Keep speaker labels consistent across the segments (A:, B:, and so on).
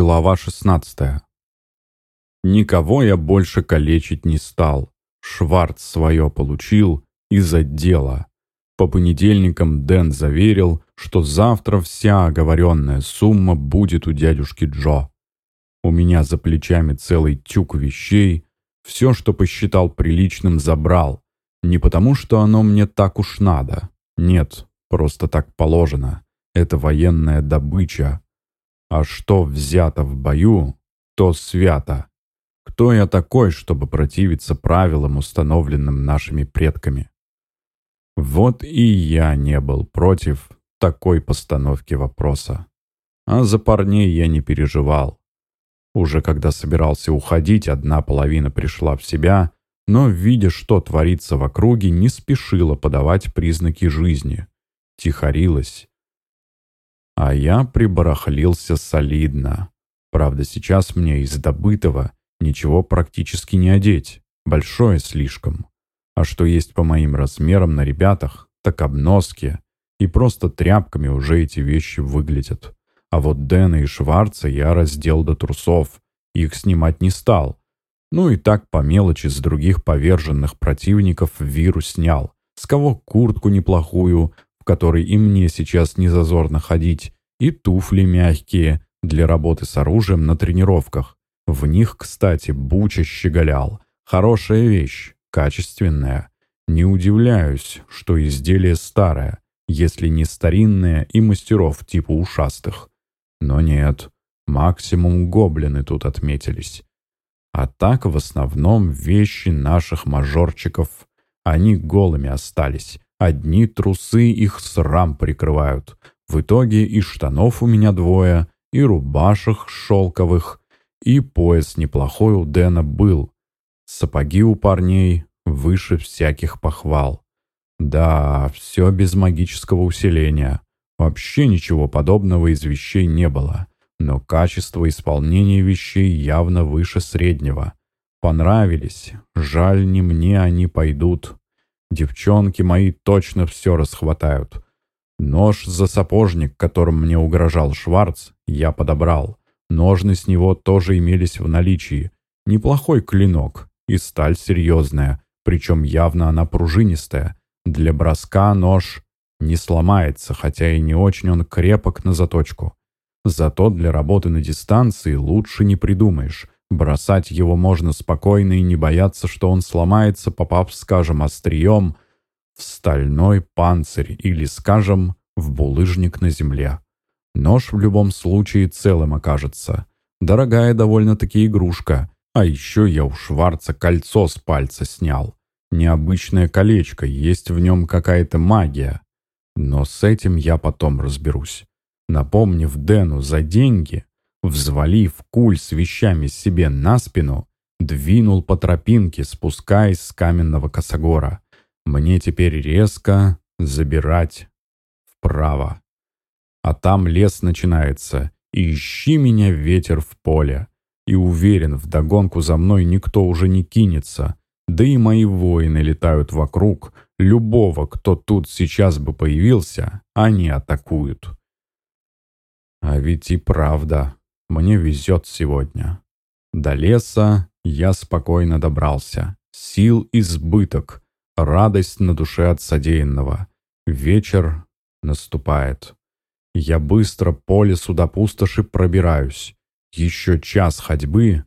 A: Глава 16 Никого я больше калечить не стал. Шварц свое получил из отдела. По понедельникам Дэн заверил, что завтра вся оговоренная сумма будет у дядюшки Джо. У меня за плечами целый тюк вещей. Все, что посчитал приличным, забрал. Не потому, что оно мне так уж надо. Нет, просто так положено. Это военная добыча, а что взято в бою, то свято. Кто я такой, чтобы противиться правилам, установленным нашими предками? Вот и я не был против такой постановки вопроса. А за парней я не переживал. Уже когда собирался уходить, одна половина пришла в себя, но, видя, что творится в округе, не спешила подавать признаки жизни. Тихорилась, а я прибарахлился солидно. Правда, сейчас мне из добытого ничего практически не одеть. Большое слишком. А что есть по моим размерам на ребятах, так обноски. И просто тряпками уже эти вещи выглядят. А вот Дэна и Шварца я раздел до трусов. Их снимать не стал. Ну и так по мелочи с других поверженных противников вирус снял. С кого куртку неплохую, которой и мне сейчас не зазорно ходить, и туфли мягкие для работы с оружием на тренировках. В них, кстати, Буча щеголял. Хорошая вещь, качественная. Не удивляюсь, что изделие старое, если не старинное и мастеров типа ушастых. Но нет, максимум гоблины тут отметились. А так в основном вещи наших мажорчиков, они голыми остались, Одни трусы их срам прикрывают. В итоге и штанов у меня двое, и рубашек шелковых, и пояс неплохой у Дэна был. Сапоги у парней выше всяких похвал. Да, все без магического усиления. Вообще ничего подобного из вещей не было. Но качество исполнения вещей явно выше среднего. Понравились. Жаль, не мне они пойдут. Девчонки мои точно все расхватают. Нож за сапожник, которым мне угрожал Шварц, я подобрал. Ножны с него тоже имелись в наличии. Неплохой клинок. И сталь серьезная, причем явно она пружинистая. Для броска нож не сломается, хотя и не очень он крепок на заточку. Зато для работы на дистанции лучше не придумаешь. Бросать его можно спокойно и не бояться, что он сломается, попав, скажем, острием в стальной панцирь или, скажем, в булыжник на земле. Нож в любом случае целым окажется. Дорогая довольно-таки игрушка. А еще я у Шварца кольцо с пальца снял. Необычное колечко, есть в нем какая-то магия. Но с этим я потом разберусь. Напомнив Дэну за деньги, взвалив куль с вещами себе на спину, двинул по тропинке, спускаясь с каменного косогора. Мне теперь резко забирать вправо. А там лес начинается, ищи меня ветер в поле. И уверен, вдогонку за мной никто уже не кинется. Да и мои воины летают вокруг. Любого, кто тут сейчас бы появился, они атакуют. А ведь и правда, мне везет сегодня. До леса я спокойно добрался. Сил избыток, радость на душе от содеянного. Вечер наступает. Я быстро по лесу до пустоши пробираюсь. Еще час ходьбы,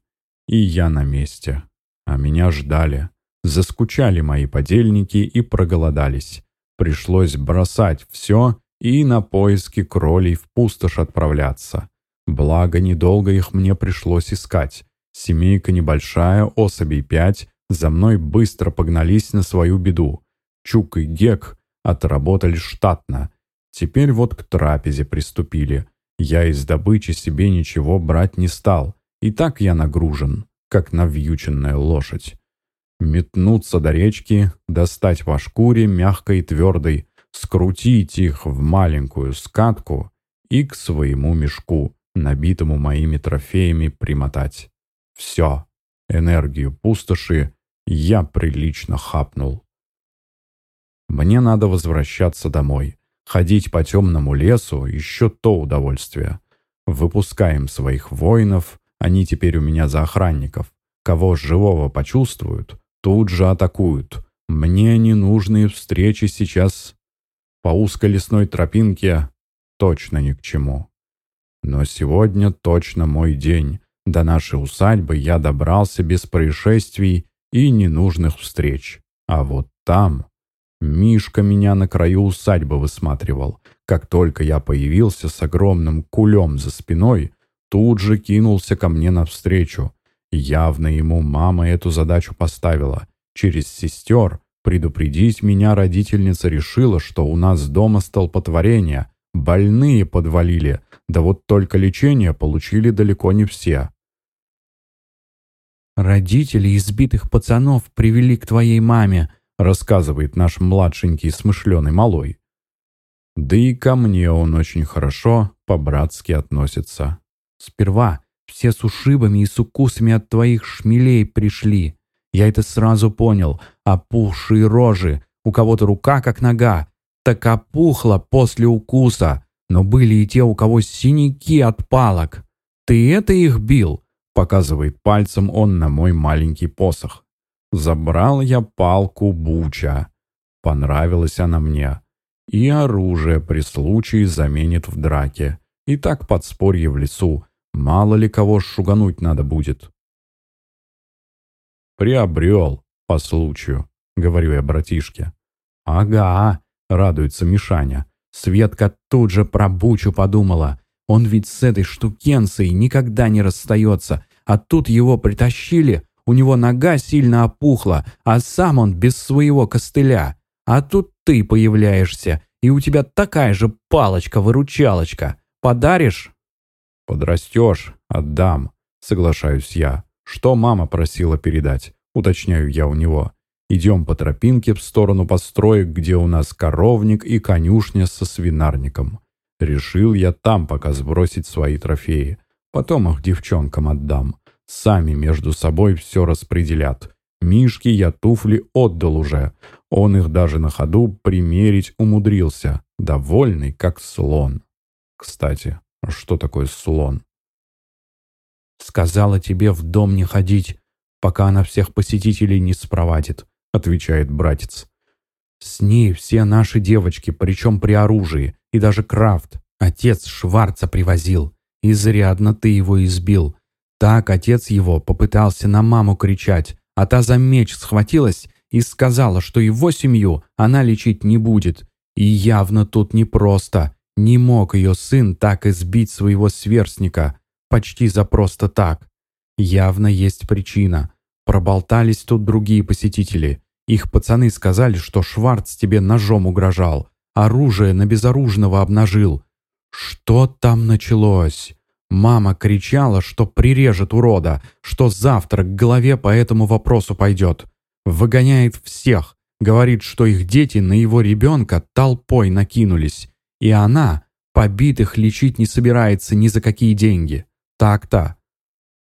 A: и я на месте. А меня ждали. Заскучали мои подельники и проголодались. Пришлось бросать все и на поиски кролей в пустошь отправляться. Благо, недолго их мне пришлось искать. Семейка небольшая, особей пять, за мной быстро погнались на свою беду. Чук и Гек отработали штатно. Теперь вот к трапезе приступили. Я из добычи себе ничего брать не стал. И так я нагружен, как навьюченная лошадь. Метнуться до речки, достать по шкуре мягкой и твердой, скрутить их в маленькую скатку и к своему мешку набитому моими трофеями, примотать. Все, энергию пустоши я прилично хапнул. Мне надо возвращаться домой. Ходить по темному лесу — еще то удовольствие. Выпускаем своих воинов, они теперь у меня за охранников. Кого живого почувствуют, тут же атакуют. Мне ненужные встречи сейчас по узкой лесной тропинке точно ни к чему. Но сегодня точно мой день. До нашей усадьбы я добрался без происшествий и ненужных встреч. А вот там... Мишка меня на краю усадьбы высматривал. Как только я появился с огромным кулем за спиной, тут же кинулся ко мне навстречу. Явно ему мама эту задачу поставила. Через сестер предупредить меня родительница решила, что у нас дома столпотворение, больные подвалили, да вот только лечение получили далеко не все.
B: «Родители избитых пацанов привели к твоей маме», рассказывает наш младшенький смышленый малой.
A: Да и ко мне он очень хорошо, по-братски относится.
B: Сперва все с ушибами и с укусами от твоих шмелей пришли. Я это сразу понял. Опухшие рожи, у кого-то рука как нога. Так опухла после укуса. Но были и те, у кого синяки от палок. Ты это их бил? Показывает пальцем он на мой маленький посох.
A: Забрал я палку Буча. Понравилась она мне. И оружие при случае заменит в драке. И так подспорье в лесу. Мало ли кого шугануть надо будет. «Приобрел, по случаю», — говорю я братишке.
B: «Ага», — радуется Мишаня. Светка тут же про Бучу подумала. Он ведь с этой штукенцией никогда не расстается, а тут его притащили, у него нога сильно опухла, а сам он без своего костыля. А тут ты появляешься, и у тебя такая же палочка-выручалочка. Подаришь?»
A: «Подрастешь, отдам», — соглашаюсь я. «Что мама просила передать?» — уточняю я у него. Идем по тропинке в сторону построек, где у нас коровник и конюшня со свинарником. Решил я там пока сбросить свои трофеи. Потом их девчонкам отдам. Сами между собой все распределят. Мишке я туфли отдал уже. Он их даже на ходу примерить умудрился. Довольный, как слон. Кстати, что такое слон?
B: «Сказала тебе в дом не ходить, пока она всех посетителей не спровадит», — отвечает братец. «С ней все наши девочки, причем при оружии, и даже Крафт. Отец Шварца привозил. Изрядно ты его избил. Так отец его попытался на маму кричать, а та за меч схватилась и сказала, что его семью она лечить не будет. И явно тут непросто. Не мог ее сын так избить своего сверстника, почти за просто так. Явно есть причина. Проболтались тут другие посетители. Их пацаны сказали, что Шварц тебе ножом угрожал, оружие на безоружного обнажил. Что там началось? Мама кричала, что прирежет урода, что завтра к голове по этому вопросу пойдет. Выгоняет всех, говорит, что их дети на его ребенка толпой накинулись. И она побитых лечить не собирается ни за какие деньги. Так-то.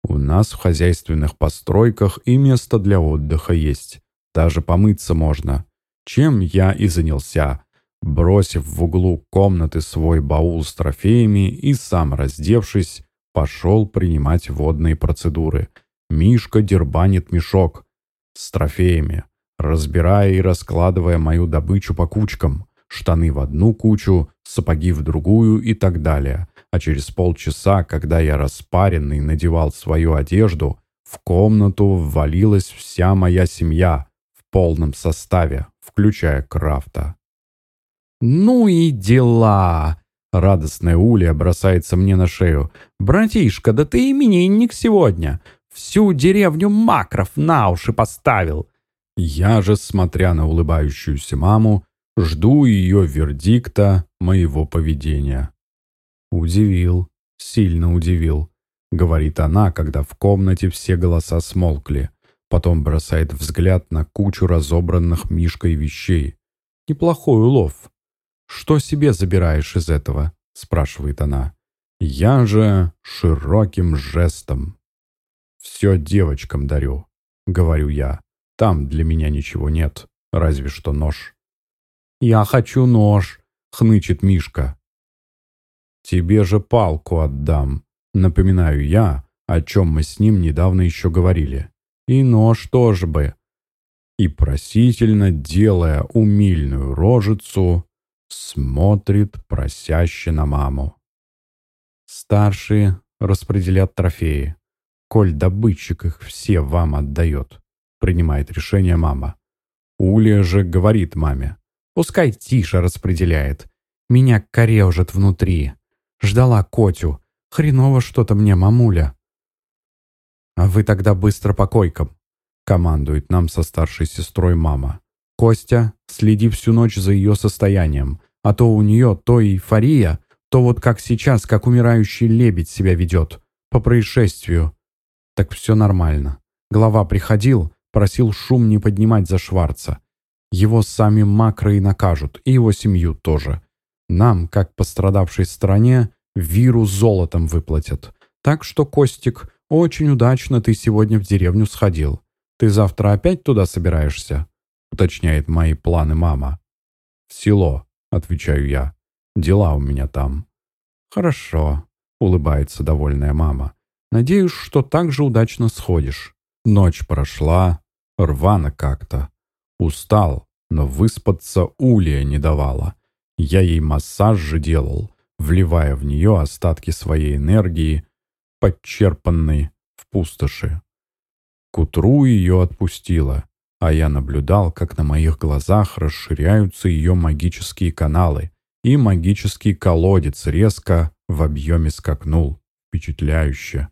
A: У нас в хозяйственных постройках и место для отдыха есть. Даже помыться можно. Чем я и занялся бросив в углу комнаты свой баул с трофеями и сам раздевшись, пошел принимать водные процедуры. Мишка дербанит мешок с трофеями, разбирая и раскладывая мою добычу по кучкам, штаны в одну кучу, сапоги в другую и так далее. А через полчаса, когда я распаренный надевал свою одежду, в комнату ввалилась вся моя семья в полном составе, включая Крафта.
B: «Ну и дела!» Радостная Уля бросается мне на шею. «Братишка, да ты именинник сегодня! Всю деревню Макров на уши поставил!»
A: Я же, смотря на улыбающуюся маму, жду ее вердикта моего поведения. «Удивил, сильно удивил», — говорит она, когда в комнате все голоса смолкли. Потом бросает взгляд на кучу разобранных Мишкой вещей. «Неплохой улов. «Что себе забираешь из этого?» — спрашивает она. «Я же широким жестом. Все девочкам дарю», — говорю я. «Там для меня ничего нет, разве что нож».
B: «Я хочу нож», — хнычет Мишка.
A: Тебе же палку отдам. Напоминаю я, о чем мы с ним недавно еще говорили. И нож тоже бы. И просительно, делая умильную рожицу, смотрит просяще на маму. Старшие распределят трофеи. Коль добытчик их все вам отдает, принимает решение мама. Уля же говорит маме. Пускай тише распределяет. Меня корежит внутри. Ждала Котю. Хреново что-то мне, мамуля. А вы тогда быстро по койкам. Командует нам со старшей сестрой мама. Костя, следи всю ночь за ее состоянием. А то у нее то эйфория, то вот как сейчас, как умирающий лебедь себя ведет. По происшествию. Так все нормально. Глава приходил, просил шум не поднимать за Шварца. Его сами макро и накажут, и его семью тоже. Нам, как пострадавшей стороне, виру золотом выплатят. Так что, Костик, очень удачно ты сегодня в деревню сходил. Ты завтра опять туда собираешься?» уточняет мои планы мама. «В село», — отвечаю я. «Дела у меня там». «Хорошо», — улыбается довольная мама. «Надеюсь, что так же удачно сходишь». Ночь прошла, рвано как-то. Устал, но выспаться Улия не давала. Я ей массаж же делал, вливая в нее остатки своей энергии, подчерпанной в пустоши. К утру ее отпустила, а я наблюдал, как на моих глазах расширяются ее магические каналы, и магический колодец резко в объеме скакнул. Впечатляюще.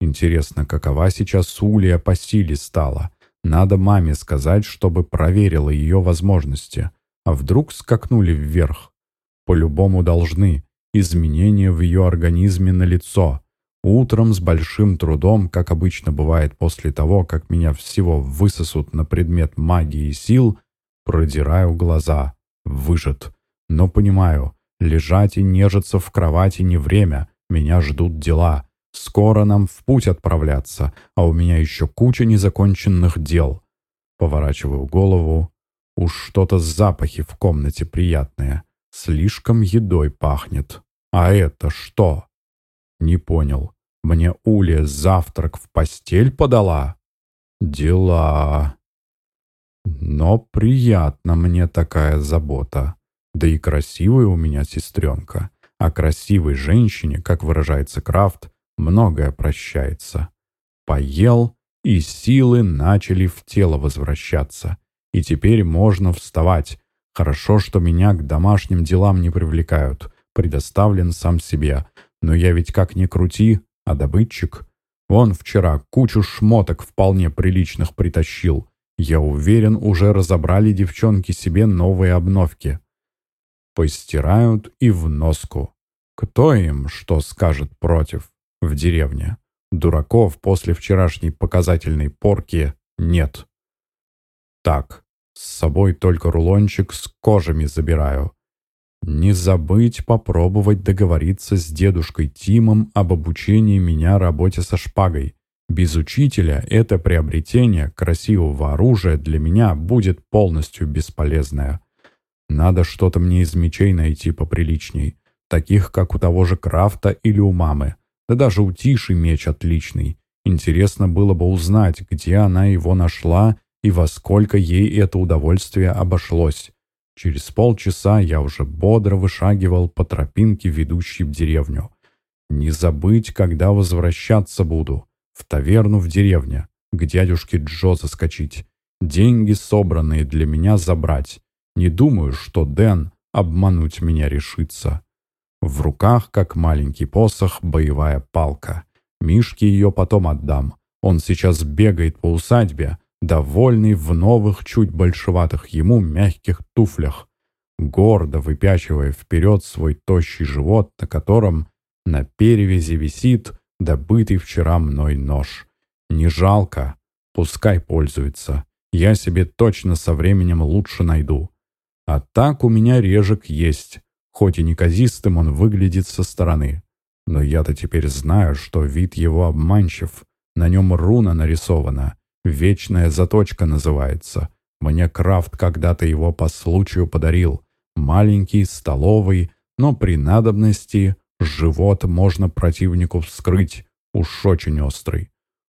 A: Интересно, какова сейчас Улия по силе стала? Надо маме сказать, чтобы проверила ее возможности. А вдруг скакнули вверх? По-любому должны. Изменения в ее организме налицо. Утром с большим трудом, как обычно бывает после того, как меня всего высосут на предмет магии и сил, продираю глаза. Выжат. Но понимаю, лежать и нежиться в кровати не время. Меня ждут дела. Скоро нам в путь отправляться, а у меня еще куча незаконченных дел. Поворачиваю голову. Уж что-то запахи в комнате приятные. Слишком едой пахнет. А это что? Не понял. Мне Уля завтрак в постель подала? Дела. Но приятно мне такая забота. Да и красивая у меня сестренка. А красивой женщине, как выражается Крафт, многое прощается. Поел, и силы начали в тело возвращаться. И теперь можно вставать. Хорошо, что меня к домашним делам не привлекают. Предоставлен сам себе. Но я ведь как ни крути, а добытчик. Он вчера кучу шмоток вполне приличных притащил. Я уверен, уже разобрали девчонки себе новые обновки. Постирают и в носку. Кто им что скажет против? в деревне. Дураков после вчерашней показательной порки нет. Так, с собой только рулончик с кожами забираю. Не забыть попробовать договориться с дедушкой Тимом об обучении меня работе со шпагой. Без учителя это приобретение красивого оружия для меня будет полностью бесполезное. Надо что-то мне из мечей найти поприличней, таких как у того же Крафта или у мамы. Да даже у Тиши меч отличный. Интересно было бы узнать, где она его нашла и во сколько ей это удовольствие обошлось. Через полчаса я уже бодро вышагивал по тропинке, ведущей в деревню. Не забыть, когда возвращаться буду. В таверну в деревне, к дядюшке Джо заскочить. Деньги, собранные для меня, забрать. Не думаю, что Дэн обмануть меня решится. В руках, как маленький посох, боевая палка. Мишке ее потом отдам. Он сейчас бегает по усадьбе, довольный в новых, чуть большеватых ему мягких туфлях, гордо выпячивая вперед свой тощий живот, на котором на перевязи висит добытый вчера мной нож. Не жалко, пускай пользуется. Я себе точно со временем лучше найду. А так у меня режек есть. Хоть и неказистым он выглядит со стороны. Но я-то теперь знаю, что вид его обманчив. На нем руна нарисована. Вечная заточка называется. Мне Крафт когда-то его по случаю подарил. Маленький, столовый, но при надобности Живот можно противнику вскрыть, уж очень острый.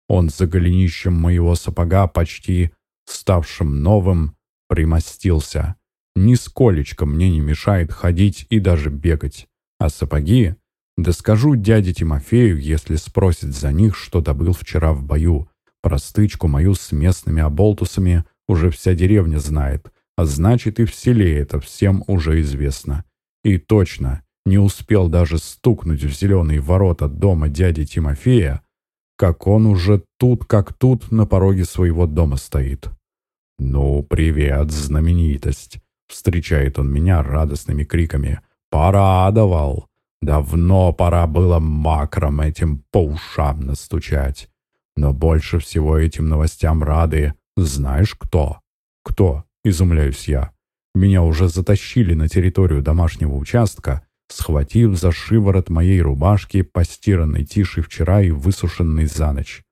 A: Он за голенищем моего сапога, почти ставшим новым, примостился. Нисколечко мне не мешает ходить и даже бегать. А сапоги? Да скажу дяде Тимофею, если спросит за них, что добыл вчера в бою. Простычку мою с местными оболтусами уже вся деревня знает, а значит и в селе это всем уже известно. И точно, не успел даже стукнуть в зеленые ворота дома дяди Тимофея, как он уже тут как тут на пороге своего дома стоит. «Ну, привет, знаменитость!» Встречает он меня радостными криками. «Порадовал! Давно пора было макром этим по ушам настучать. Но больше всего этим новостям рады знаешь кто?» «Кто?» — изумляюсь я. Меня уже затащили на территорию домашнего участка, схватив за шиворот моей рубашки, постиранной тише вчера и высушенной за ночь.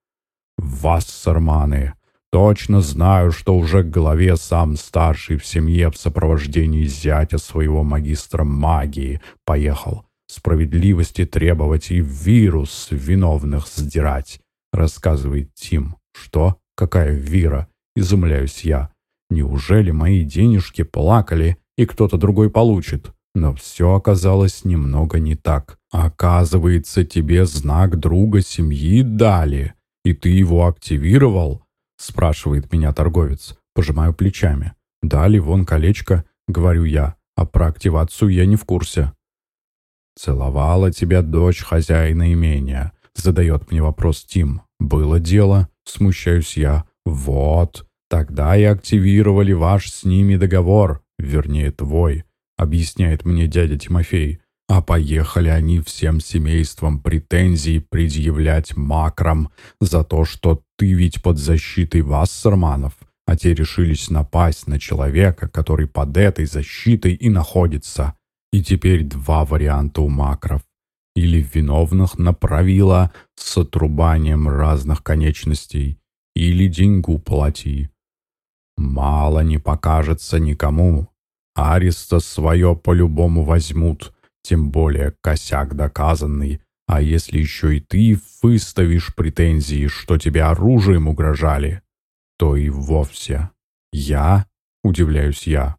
A: «Вассерманы! Точно знаю, что уже к голове сам старший в семье в сопровождении зятя своего магистра магии поехал справедливости требовать и вирус виновных сдирать», рассказывает Тим. «Что? Какая вира?» Изумляюсь я. Неужели мои денежки плакали, и кто-то другой получит? Но все оказалось немного не так. Оказывается, тебе знак друга семьи дали, и ты его активировал? Спрашивает меня торговец. Пожимаю плечами. Дали вон колечко, говорю я, а про активацию я не в курсе. «Целовала тебя дочь хозяина имения», — задает мне вопрос Тим. «Было дело», — смущаюсь я. «Вот, тогда и активировали ваш с ними договор, вернее, твой объясняет мне дядя Тимофей. А поехали они всем семейством претензий предъявлять макрам за то, что ты ведь под защитой Вассерманов, а те решились напасть на человека, который под этой защитой и находится. И теперь два варианта у макров. Или виновных направила с отрубанием разных конечностей, или деньгу плати. Мало не покажется никому, Ареста свое по-любому возьмут, тем более косяк доказанный. А если еще и ты выставишь претензии, что тебе оружием угрожали, то и вовсе. Я? Удивляюсь я.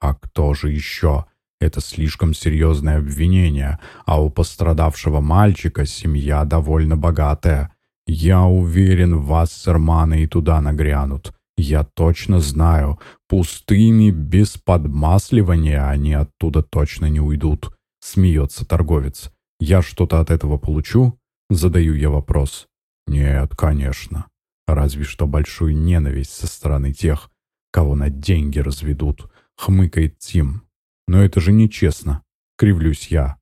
A: А кто же еще? Это слишком серьезное обвинение, а у пострадавшего мальчика семья довольно богатая. Я уверен, вассерманы и туда нагрянут. Я точно знаю, пустыми, без подмасливания они оттуда точно не уйдут. Смеется торговец. Я что-то от этого получу? Задаю я вопрос. Нет, конечно. Разве что большую ненависть со стороны тех, кого на деньги разведут, хмыкает Тим. Но это же нечестно. Кривлюсь я.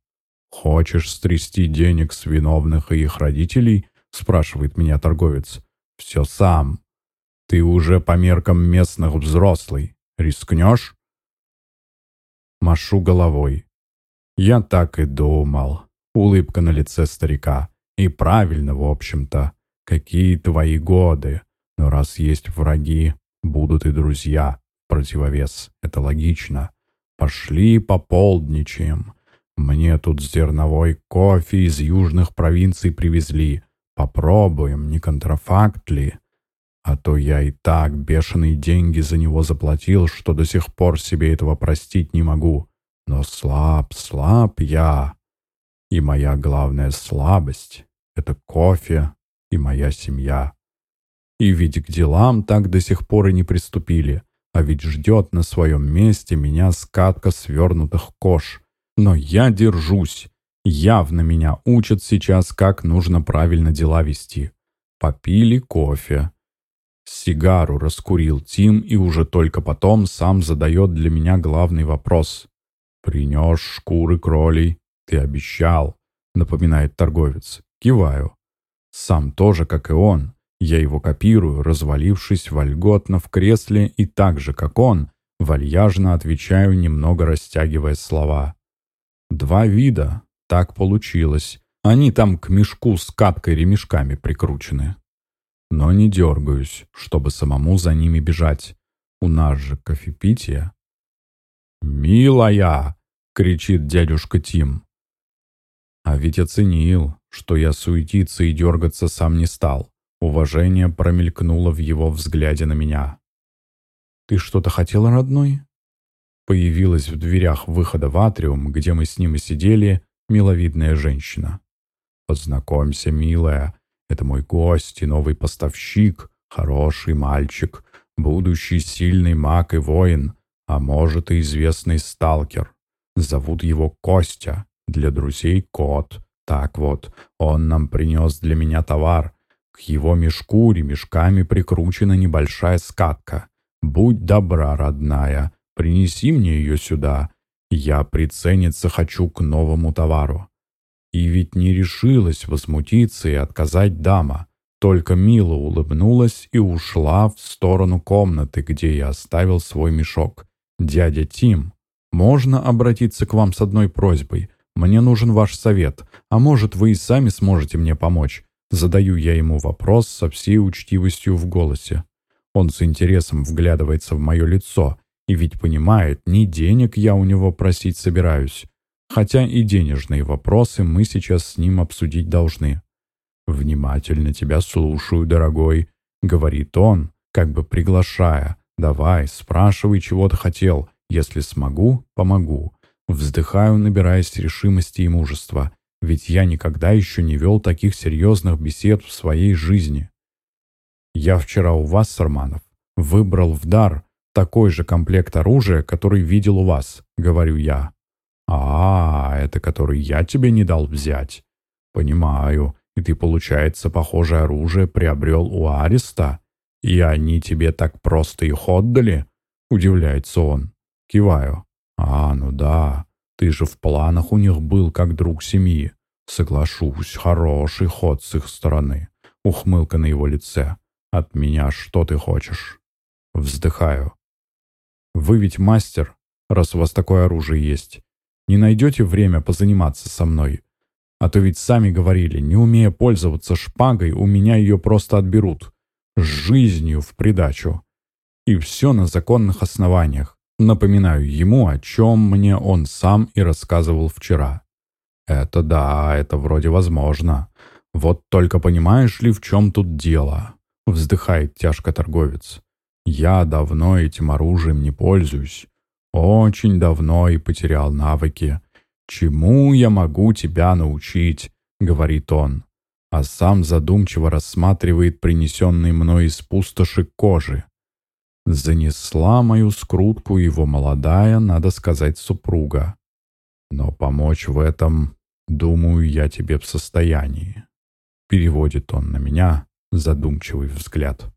A: Хочешь стрясти денег с виновных и их родителей? Спрашивает меня торговец. Все сам, ты уже по меркам местных взрослый. Рискнешь?» Машу головой. Я так и думал. Улыбка на лице старика. И правильно, в общем-то. Какие твои годы. Но раз есть враги, будут и друзья. Противовес. Это логично. Пошли пополдничаем. Мне тут зерновой кофе из южных провинций привезли. Попробуем, не контрафакт ли? А то я и так бешеные деньги за него заплатил, что до сих пор себе этого простить не могу. Но слаб, слаб я. И моя главная слабость — это кофе и моя семья. И ведь к делам так до сих пор и не приступили. А ведь ждет на своем месте меня скатка свернутых кож. Но я держусь. Явно меня учат сейчас, как нужно правильно дела вести. Попили кофе. Сигару раскурил Тим и уже только потом сам задает для меня главный вопрос. «Принес шкуры кролей. Ты обещал», — напоминает торговец. Киваю. Сам тоже, как и он. Я его копирую, развалившись вольготно в кресле и так же, как он, вальяжно отвечаю, немного растягивая слова. Два вида. Так получилось. Они там к мешку с каткой ремешками прикручены но не дергаюсь, чтобы самому за ними бежать. У нас же кофепитие. «Милая!» — кричит дядюшка Тим. А ведь оценил, что я суетиться и дергаться сам не стал. Уважение промелькнуло в его взгляде на меня.
B: «Ты что-то хотел, родной?»
A: Появилась в дверях выхода в атриум, где мы с ним и сидели, миловидная женщина. «Познакомься, милая, это мой гость и новый поставщик, хороший мальчик, будущий сильный маг и воин, а может и известный сталкер. Зовут его Костя, для друзей Кот. Так вот, он нам принес для меня товар. К его мешку ремешками прикручена небольшая скатка. Будь добра, родная, принеси мне ее сюда. Я прицениться хочу к новому товару. И ведь не решилась возмутиться и отказать дама. Только мило улыбнулась и ушла в сторону комнаты, где я оставил свой мешок. «Дядя Тим, можно обратиться к вам с одной просьбой? Мне нужен ваш совет, а может, вы и сами сможете мне помочь?» Задаю я ему вопрос со всей учтивостью в голосе. Он с интересом вглядывается в мое лицо и ведь понимает, ни денег я у него просить собираюсь. Хотя и денежные вопросы мы сейчас с ним обсудить должны. «Внимательно тебя слушаю, дорогой», — говорит он, как бы приглашая. «Давай, спрашивай, чего ты хотел. Если смогу, помогу». Вздыхаю, набираясь решимости и мужества. Ведь я никогда еще не вел таких серьезных бесед в своей жизни. Я вчера у вас, Сарманов, выбрал в дар такой же комплект оружия, который видел у вас, говорю я. «А, это который я тебе не дал взять?» «Понимаю. И ты, получается, похожее оружие приобрел у Ареста? И они тебе так просто их отдали?» Удивляется он. Киваю. «А, ну да. Ты же в планах у них был как друг семьи. Соглашусь, хороший ход с их стороны». Ухмылка на его лице. «От меня что ты хочешь?» Вздыхаю. «Вы ведь мастер, раз у вас такое оружие есть. Не найдете время позаниматься со мной? А то ведь сами говорили, не умея пользоваться шпагой, у меня ее просто отберут. С жизнью в придачу. И все на законных основаниях. Напоминаю ему, о чем мне он сам и рассказывал вчера. Это да, это вроде возможно. Вот только понимаешь ли, в чем тут дело? Вздыхает тяжко торговец. Я давно этим оружием не пользуюсь. Очень давно и потерял навыки. «Чему я могу тебя научить?» — говорит он, а сам задумчиво рассматривает принесенный мной из пустоши кожи. Занесла мою скрутку его молодая, надо сказать, супруга. Но помочь в этом, думаю, я тебе в состоянии. Переводит он на меня задумчивый взгляд.